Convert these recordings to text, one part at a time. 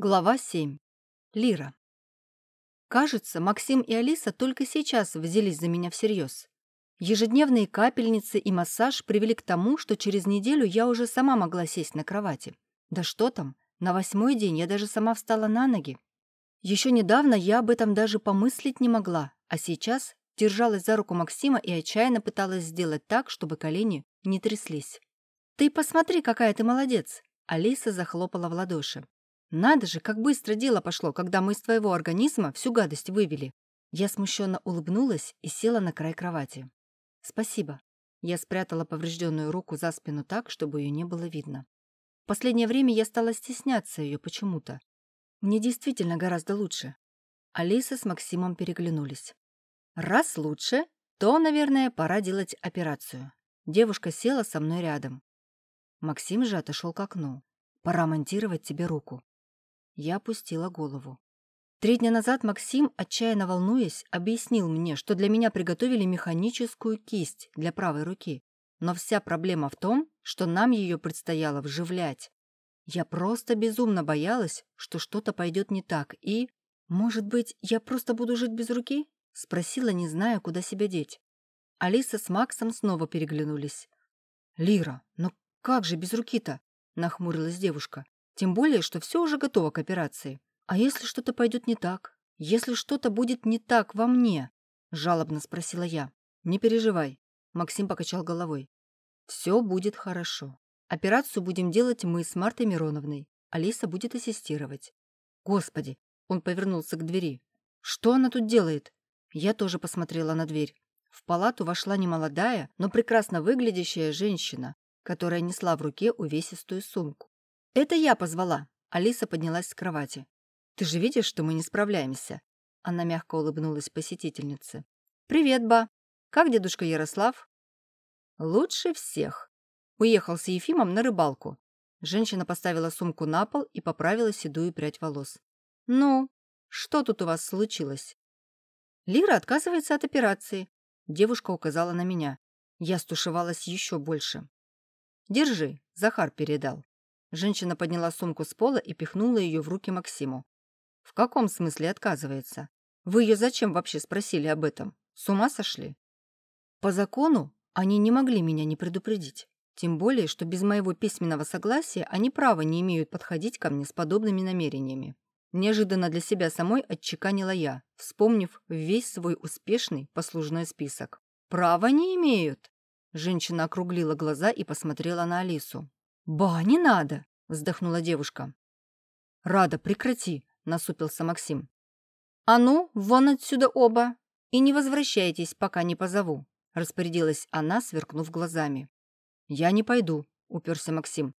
Глава 7. Лира. Кажется, Максим и Алиса только сейчас взялись за меня всерьез. Ежедневные капельницы и массаж привели к тому, что через неделю я уже сама могла сесть на кровати. Да что там, на восьмой день я даже сама встала на ноги. Еще недавно я об этом даже помыслить не могла, а сейчас держалась за руку Максима и отчаянно пыталась сделать так, чтобы колени не тряслись. «Ты посмотри, какая ты молодец!» Алиса захлопала в ладоши. Надо же, как быстро дело пошло, когда мы из твоего организма всю гадость вывели. Я смущенно улыбнулась и села на край кровати. Спасибо. Я спрятала поврежденную руку за спину так, чтобы ее не было видно. В последнее время я стала стесняться ее почему-то. Мне действительно гораздо лучше. Алиса с Максимом переглянулись. Раз лучше, то, наверное, пора делать операцию. Девушка села со мной рядом. Максим же отошел к окну. Пора монтировать тебе руку. Я опустила голову. Три дня назад Максим, отчаянно волнуясь, объяснил мне, что для меня приготовили механическую кисть для правой руки. Но вся проблема в том, что нам ее предстояло вживлять. Я просто безумно боялась, что что-то пойдет не так, и... «Может быть, я просто буду жить без руки?» — спросила, не зная, куда себя деть. Алиса с Максом снова переглянулись. «Лира, ну как же без руки-то?» — нахмурилась девушка. Тем более, что все уже готово к операции. А если что-то пойдет не так? Если что-то будет не так во мне? Жалобно спросила я. Не переживай. Максим покачал головой. Все будет хорошо. Операцию будем делать мы с Мартой Мироновной. Алиса будет ассистировать. Господи, он повернулся к двери. Что она тут делает? Я тоже посмотрела на дверь. В палату вошла немолодая, но прекрасно выглядящая женщина, которая несла в руке увесистую сумку. «Это я позвала». Алиса поднялась с кровати. «Ты же видишь, что мы не справляемся?» Она мягко улыбнулась посетительнице. «Привет, ба. Как дедушка Ярослав?» «Лучше всех». Уехал с Ефимом на рыбалку. Женщина поставила сумку на пол и поправила седую прядь волос. «Ну, что тут у вас случилось?» Лира отказывается от операции. Девушка указала на меня. Я стушевалась еще больше. «Держи», — Захар передал. Женщина подняла сумку с пола и пихнула ее в руки Максиму. «В каком смысле отказывается? Вы ее зачем вообще спросили об этом? С ума сошли?» «По закону они не могли меня не предупредить. Тем более, что без моего письменного согласия они права не имеют подходить ко мне с подобными намерениями. Неожиданно для себя самой отчеканила я, вспомнив весь свой успешный послужной список. «Права не имеют!» Женщина округлила глаза и посмотрела на Алису. «Ба, не надо!» — вздохнула девушка. «Рада, прекрати!» — насупился Максим. «А ну, вон отсюда оба! И не возвращайтесь, пока не позову!» — распорядилась она, сверкнув глазами. «Я не пойду», — уперся Максим.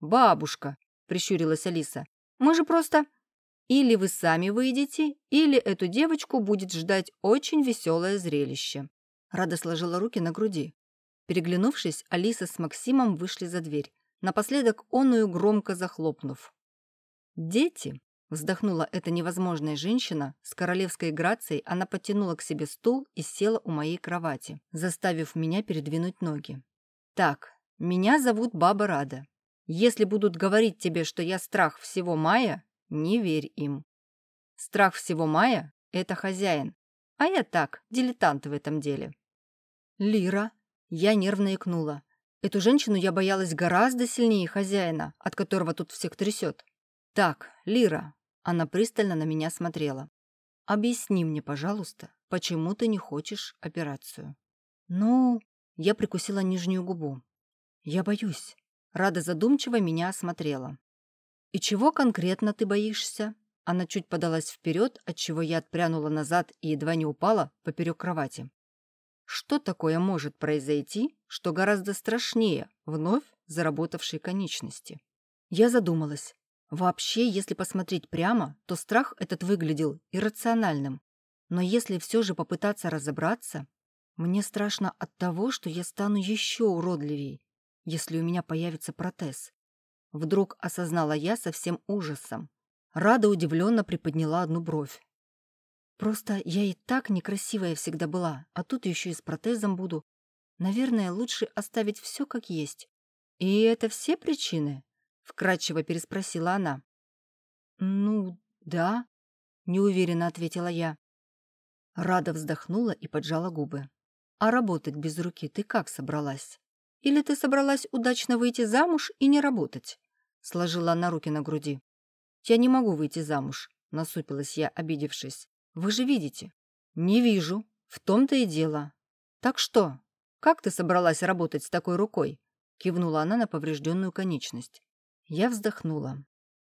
«Бабушка!» — прищурилась Алиса. «Мы же просто...» «Или вы сами выйдете, или эту девочку будет ждать очень веселое зрелище». Рада сложила руки на груди. Переглянувшись, Алиса с Максимом вышли за дверь напоследок оную громко захлопнув. «Дети!» — вздохнула эта невозможная женщина. С королевской грацией она потянула к себе стул и села у моей кровати, заставив меня передвинуть ноги. «Так, меня зовут Баба Рада. Если будут говорить тебе, что я страх всего мая, не верь им. Страх всего мая — это хозяин, а я так, дилетант в этом деле». «Лира!» — я нервно икнула. Эту женщину я боялась гораздо сильнее хозяина, от которого тут всех трясет. «Так, Лира», — она пристально на меня смотрела. «Объясни мне, пожалуйста, почему ты не хочешь операцию?» «Ну...» — я прикусила нижнюю губу. «Я боюсь». Рада задумчиво меня осмотрела. «И чего конкретно ты боишься?» Она чуть подалась вперед, отчего я отпрянула назад и едва не упала поперек кровати. Что такое может произойти, что гораздо страшнее вновь заработавшей конечности? Я задумалась. Вообще, если посмотреть прямо, то страх этот выглядел иррациональным. Но если все же попытаться разобраться, мне страшно от того, что я стану еще уродливей, если у меня появится протез. Вдруг осознала я со всем ужасом. Рада удивленно приподняла одну бровь. Просто я и так некрасивая всегда была, а тут еще и с протезом буду. Наверное, лучше оставить все как есть. И это все причины? Вкратчиво переспросила она. «Ну, да», — неуверенно ответила я. Рада вздохнула и поджала губы. «А работать без руки ты как собралась? Или ты собралась удачно выйти замуж и не работать?» Сложила она руки на груди. «Я не могу выйти замуж», — насупилась я, обидевшись. «Вы же видите». «Не вижу. В том-то и дело. Так что, как ты собралась работать с такой рукой?» Кивнула она на поврежденную конечность. Я вздохнула.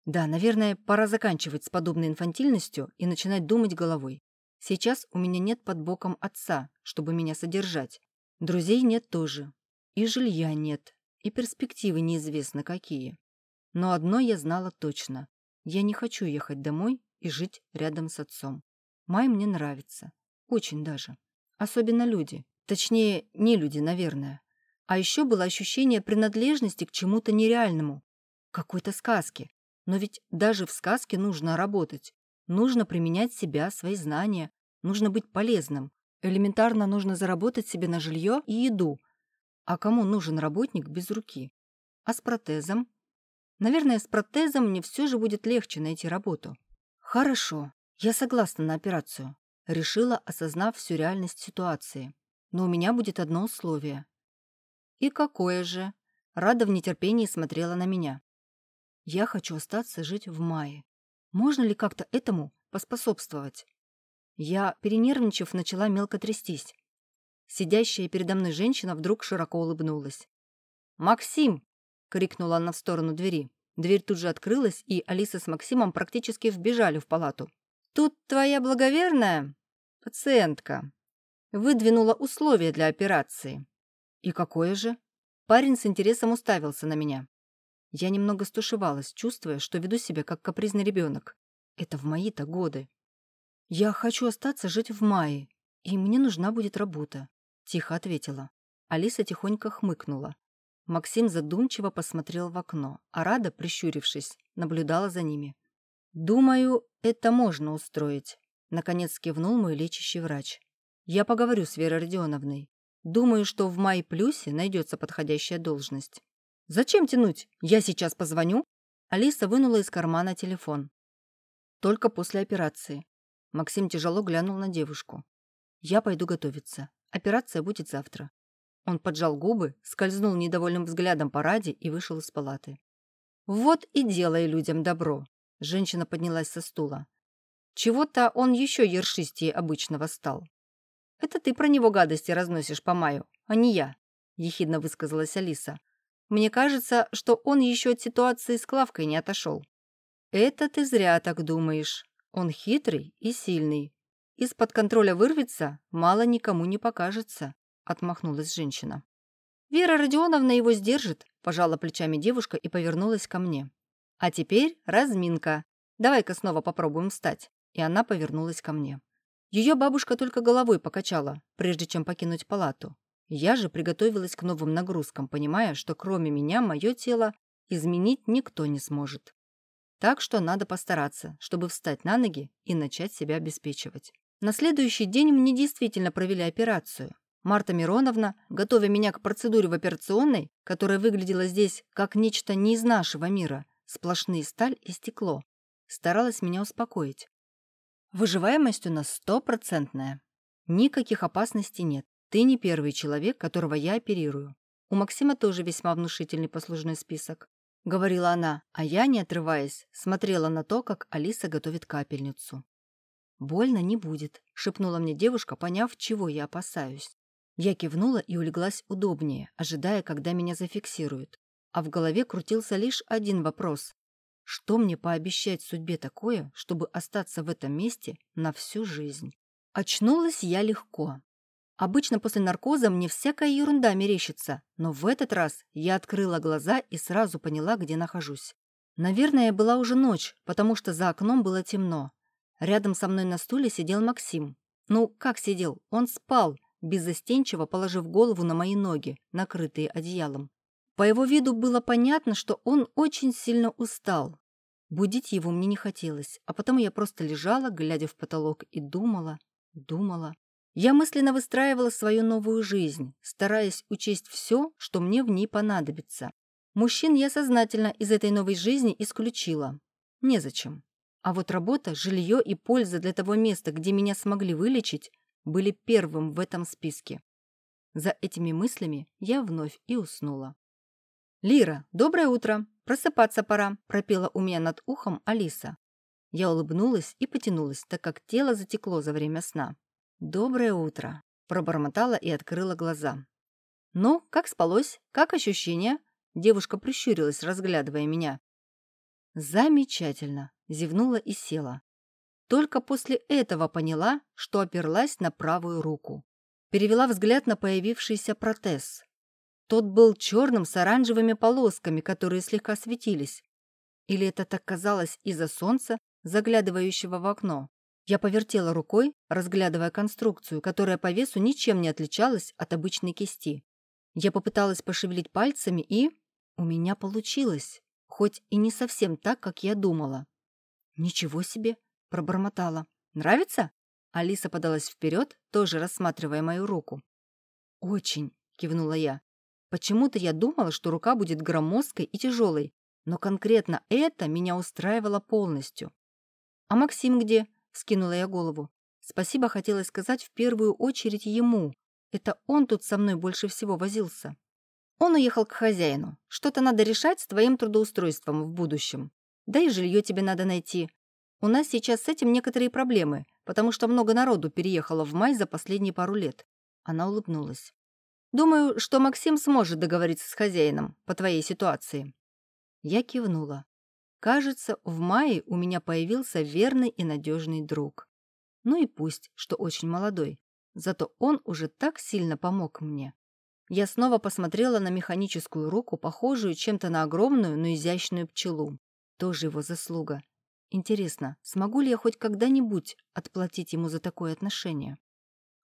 Да, наверное, пора заканчивать с подобной инфантильностью и начинать думать головой. Сейчас у меня нет под боком отца, чтобы меня содержать. Друзей нет тоже. И жилья нет. И перспективы неизвестно какие. Но одно я знала точно. Я не хочу ехать домой и жить рядом с отцом. Май мне нравится. Очень даже. Особенно люди. Точнее, не люди, наверное. А еще было ощущение принадлежности к чему-то нереальному. Какой-то сказке. Но ведь даже в сказке нужно работать. Нужно применять себя, свои знания. Нужно быть полезным. Элементарно нужно заработать себе на жилье и еду. А кому нужен работник без руки? А с протезом? Наверное, с протезом мне все же будет легче найти работу. Хорошо, я согласна на операцию. Решила, осознав всю реальность ситуации. Но у меня будет одно условие. И какое же? Рада в нетерпении смотрела на меня. Я хочу остаться жить в мае. Можно ли как-то этому поспособствовать? Я, перенервничав, начала мелко трястись. Сидящая передо мной женщина вдруг широко улыбнулась. «Максим!» — крикнула она в сторону двери. Дверь тут же открылась, и Алиса с Максимом практически вбежали в палату. «Тут твоя благоверная пациентка выдвинула условия для операции». «И какое же?» Парень с интересом уставился на меня. Я немного стушевалась, чувствуя, что веду себя как капризный ребенок. Это в мои-то годы. «Я хочу остаться жить в мае, и мне нужна будет работа», — тихо ответила. Алиса тихонько хмыкнула. Максим задумчиво посмотрел в окно, а Рада, прищурившись, наблюдала за ними. «Думаю, это можно устроить», — наконец кивнул мой лечащий врач. «Я поговорю с Верой Родионовной. Думаю, что в Май Плюсе найдется подходящая должность». «Зачем тянуть? Я сейчас позвоню». Алиса вынула из кармана телефон. Только после операции. Максим тяжело глянул на девушку. «Я пойду готовиться. Операция будет завтра». Он поджал губы, скользнул недовольным взглядом по Раде и вышел из палаты. «Вот и делай людям добро!» Женщина поднялась со стула. «Чего-то он еще ершистее обычного стал». «Это ты про него гадости разносишь по маю, а не я», — ехидно высказалась Алиса. Мне кажется, что он еще от ситуации с Клавкой не отошел. Это ты зря так думаешь. Он хитрый и сильный. Из-под контроля вырвется, мало никому не покажется, отмахнулась женщина. Вера Родионовна его сдержит, пожала плечами девушка и повернулась ко мне. А теперь разминка. Давай-ка снова попробуем встать. И она повернулась ко мне. Ее бабушка только головой покачала, прежде чем покинуть палату. Я же приготовилась к новым нагрузкам, понимая, что кроме меня мое тело изменить никто не сможет. Так что надо постараться, чтобы встать на ноги и начать себя обеспечивать. На следующий день мне действительно провели операцию. Марта Мироновна, готовя меня к процедуре в операционной, которая выглядела здесь как нечто не из нашего мира, сплошные сталь и стекло, старалась меня успокоить. Выживаемость у нас стопроцентная. Никаких опасностей нет. Ты не первый человек, которого я оперирую. У Максима тоже весьма внушительный послужной список. Говорила она, а я, не отрываясь, смотрела на то, как Алиса готовит капельницу. «Больно не будет», — шепнула мне девушка, поняв, чего я опасаюсь. Я кивнула и улеглась удобнее, ожидая, когда меня зафиксируют. А в голове крутился лишь один вопрос. Что мне пообещать судьбе такое, чтобы остаться в этом месте на всю жизнь? Очнулась я легко. Обычно после наркоза мне всякая ерунда мерещится, но в этот раз я открыла глаза и сразу поняла, где нахожусь. Наверное, была уже ночь, потому что за окном было темно. Рядом со мной на стуле сидел Максим. Ну, как сидел? Он спал, беззастенчиво положив голову на мои ноги, накрытые одеялом. По его виду было понятно, что он очень сильно устал. Будить его мне не хотелось, а потому я просто лежала, глядя в потолок, и думала, думала. Я мысленно выстраивала свою новую жизнь, стараясь учесть все, что мне в ней понадобится. Мужчин я сознательно из этой новой жизни исключила. Незачем. А вот работа, жилье и польза для того места, где меня смогли вылечить, были первым в этом списке. За этими мыслями я вновь и уснула. «Лира, доброе утро! Просыпаться пора!» – пропела у меня над ухом Алиса. Я улыбнулась и потянулась, так как тело затекло за время сна. «Доброе утро!» – пробормотала и открыла глаза. «Ну, как спалось? Как ощущения?» Девушка прищурилась, разглядывая меня. «Замечательно!» — зевнула и села. Только после этого поняла, что оперлась на правую руку. Перевела взгляд на появившийся протез. Тот был черным с оранжевыми полосками, которые слегка светились. Или это так казалось из-за солнца, заглядывающего в окно. Я повертела рукой, разглядывая конструкцию, которая по весу ничем не отличалась от обычной кисти. Я попыталась пошевелить пальцами и... У меня получилось хоть и не совсем так, как я думала. «Ничего себе!» — пробормотала. «Нравится?» Алиса подалась вперед, тоже рассматривая мою руку. «Очень!» — кивнула я. Почему-то я думала, что рука будет громоздкой и тяжелой, но конкретно это меня устраивало полностью. «А Максим где?» — скинула я голову. Спасибо хотелось сказать в первую очередь ему. Это он тут со мной больше всего возился. Он уехал к хозяину. Что-то надо решать с твоим трудоустройством в будущем. Да и жилье тебе надо найти. У нас сейчас с этим некоторые проблемы, потому что много народу переехало в май за последние пару лет. Она улыбнулась. Думаю, что Максим сможет договориться с хозяином по твоей ситуации. Я кивнула. Кажется, в мае у меня появился верный и надежный друг. Ну и пусть, что очень молодой. Зато он уже так сильно помог мне. Я снова посмотрела на механическую руку, похожую чем-то на огромную, но изящную пчелу. Тоже его заслуга. Интересно, смогу ли я хоть когда-нибудь отплатить ему за такое отношение?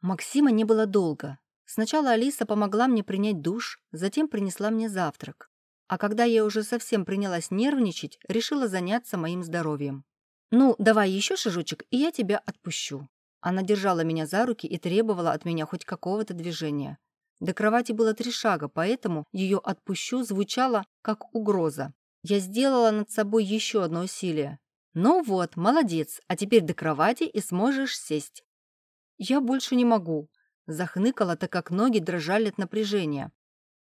Максима не было долго. Сначала Алиса помогла мне принять душ, затем принесла мне завтрак. А когда я уже совсем принялась нервничать, решила заняться моим здоровьем. «Ну, давай еще шажочек, и я тебя отпущу». Она держала меня за руки и требовала от меня хоть какого-то движения. До кровати было три шага, поэтому ее «отпущу» звучало как угроза. Я сделала над собой еще одно усилие. «Ну вот, молодец, а теперь до кровати и сможешь сесть». «Я больше не могу», — захныкала, так как ноги дрожали от напряжения.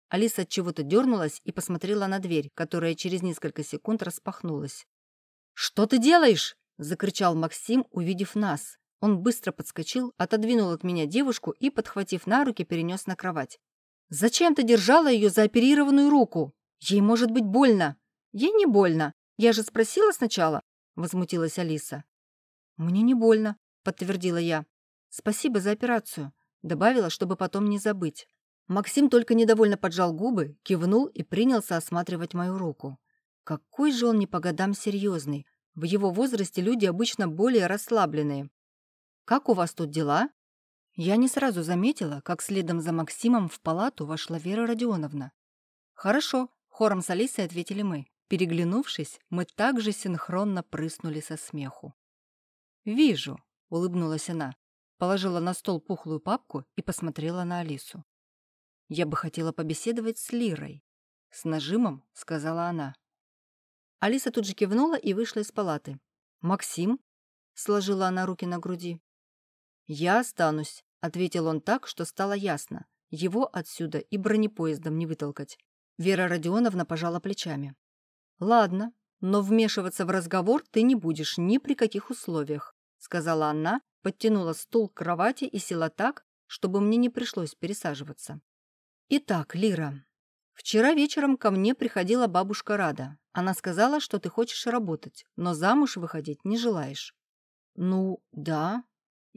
Алиса от чего-то дернулась и посмотрела на дверь, которая через несколько секунд распахнулась. «Что ты делаешь?» — закричал Максим, увидев нас. Он быстро подскочил, отодвинул от меня девушку и, подхватив на руки, перенес на кровать. «Зачем ты держала ее за оперированную руку? Ей может быть больно». «Ей не больно. Я же спросила сначала», — возмутилась Алиса. «Мне не больно», — подтвердила я. «Спасибо за операцию», — добавила, чтобы потом не забыть. Максим только недовольно поджал губы, кивнул и принялся осматривать мою руку. Какой же он не по годам серьезный. В его возрасте люди обычно более расслабленные. «Как у вас тут дела?» Я не сразу заметила, как следом за Максимом в палату вошла Вера Родионовна. «Хорошо», — хором с Алисой ответили мы. Переглянувшись, мы также синхронно прыснули со смеху. «Вижу», — улыбнулась она, положила на стол пухлую папку и посмотрела на Алису. «Я бы хотела побеседовать с Лирой», — с нажимом сказала она. Алиса тут же кивнула и вышла из палаты. «Максим?» — сложила она руки на груди. «Я останусь», — ответил он так, что стало ясно. Его отсюда и бронепоездом не вытолкать. Вера Родионовна пожала плечами. «Ладно, но вмешиваться в разговор ты не будешь ни при каких условиях», сказала она, подтянула стул к кровати и села так, чтобы мне не пришлось пересаживаться. «Итак, Лира, вчера вечером ко мне приходила бабушка Рада. Она сказала, что ты хочешь работать, но замуж выходить не желаешь». «Ну, да»,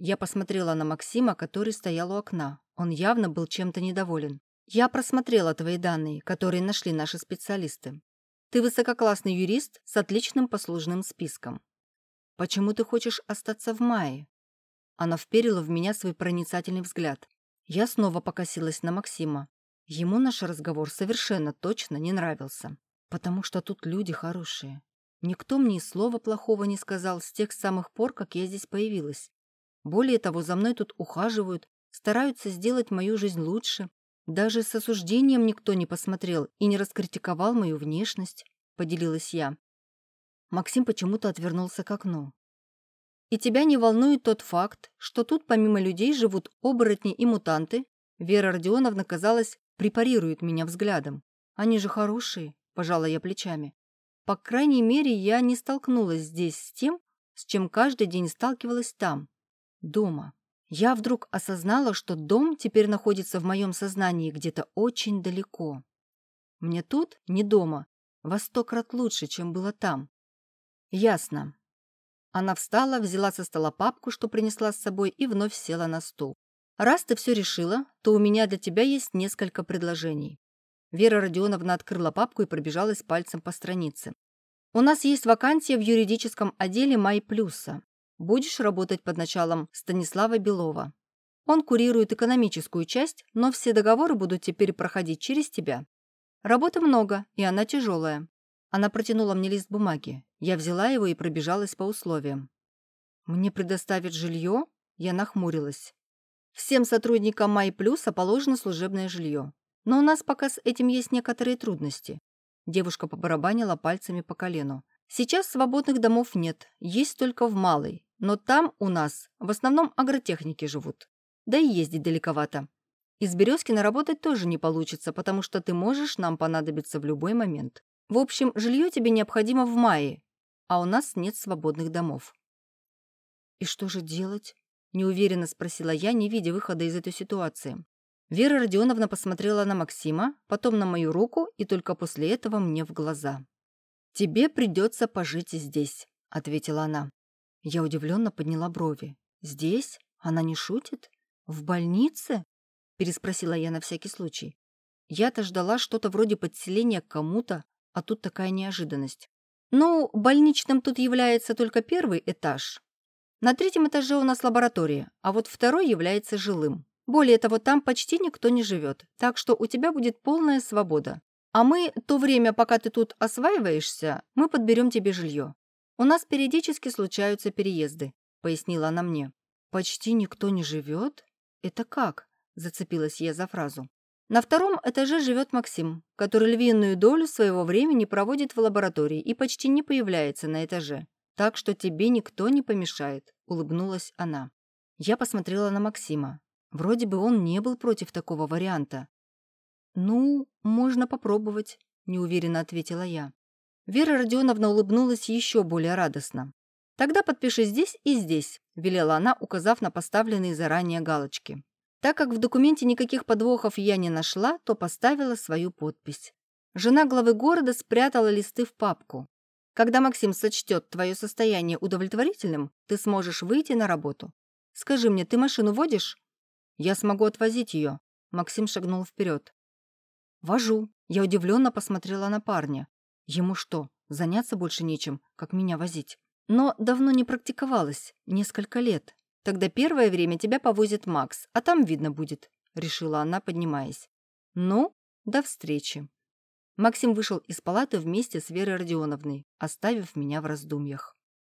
я посмотрела на Максима, который стоял у окна. Он явно был чем-то недоволен. «Я просмотрела твои данные, которые нашли наши специалисты. Ты высококлассный юрист с отличным послужным списком. Почему ты хочешь остаться в мае?» Она вперила в меня свой проницательный взгляд. Я снова покосилась на Максима. Ему наш разговор совершенно точно не нравился. Потому что тут люди хорошие. Никто мне и слова плохого не сказал с тех самых пор, как я здесь появилась. Более того, за мной тут ухаживают, стараются сделать мою жизнь лучше. Даже с осуждением никто не посмотрел и не раскритиковал мою внешность, поделилась я. Максим почему-то отвернулся к окну. «И тебя не волнует тот факт, что тут помимо людей живут оборотни и мутанты?» Вера Родионовна, казалось, препарирует меня взглядом. «Они же хорошие», – пожала я плечами. «По крайней мере, я не столкнулась здесь с тем, с чем каждый день сталкивалась там, дома. Я вдруг осознала, что дом теперь находится в моем сознании где-то очень далеко. Мне тут, не дома, во сто крат лучше, чем было там. Ясно. Она встала, взяла со стола папку, что принесла с собой, и вновь села на стул. «Раз ты все решила, то у меня для тебя есть несколько предложений». Вера Родионовна открыла папку и пробежалась пальцем по странице. «У нас есть вакансия в юридическом отделе Май Плюса. Будешь работать под началом Станислава Белова. Он курирует экономическую часть, но все договоры будут теперь проходить через тебя. Работы много, и она тяжелая. Она протянула мне лист бумаги. Я взяла его и пробежалась по условиям. «Мне предоставят жилье?» Я нахмурилась. «Всем сотрудникам Май Плюса положено служебное жилье. Но у нас пока с этим есть некоторые трудности». Девушка побарабанила пальцами по колену. «Сейчас свободных домов нет, есть только в Малой. Но там у нас в основном агротехники живут. Да и ездить далековато. Из Березкина работать тоже не получится, потому что ты можешь нам понадобиться в любой момент. В общем, жилье тебе необходимо в мае, а у нас нет свободных домов». «И что же делать?» – неуверенно спросила я, не видя выхода из этой ситуации. Вера Родионовна посмотрела на Максима, потом на мою руку и только после этого мне в глаза. «Тебе придется пожить здесь», – ответила она. Я удивленно подняла брови. «Здесь? Она не шутит? В больнице?» переспросила я на всякий случай. Я-то ждала что-то вроде подселения к кому-то, а тут такая неожиданность. Ну, больничным тут является только первый этаж. На третьем этаже у нас лаборатория, а вот второй является жилым. Более того, там почти никто не живет, так что у тебя будет полная свобода. А мы, то время, пока ты тут осваиваешься, мы подберем тебе жилье. У нас периодически случаются переезды», — пояснила она мне. «Почти никто не живет? Это как?» зацепилась я за фразу. На втором этаже живет Максим, который львиную долю своего времени проводит в лаборатории и почти не появляется на этаже. Так что тебе никто не помешает, улыбнулась она. Я посмотрела на Максима. Вроде бы он не был против такого варианта. «Ну, можно попробовать», – неуверенно ответила я. Вера Родионовна улыбнулась еще более радостно. «Тогда подпиши здесь и здесь», – велела она, указав на поставленные заранее галочки. Так как в документе никаких подвохов я не нашла, то поставила свою подпись. Жена главы города спрятала листы в папку. Когда Максим сочтет твое состояние удовлетворительным, ты сможешь выйти на работу. Скажи мне, ты машину водишь? Я смогу отвозить ее. Максим шагнул вперед. Вожу. Я удивленно посмотрела на парня. Ему что, заняться больше нечем, как меня возить? Но давно не практиковалась, несколько лет. Тогда первое время тебя повозит Макс, а там видно будет», — решила она, поднимаясь. «Ну, до встречи». Максим вышел из палаты вместе с Верой Родионовной, оставив меня в раздумьях.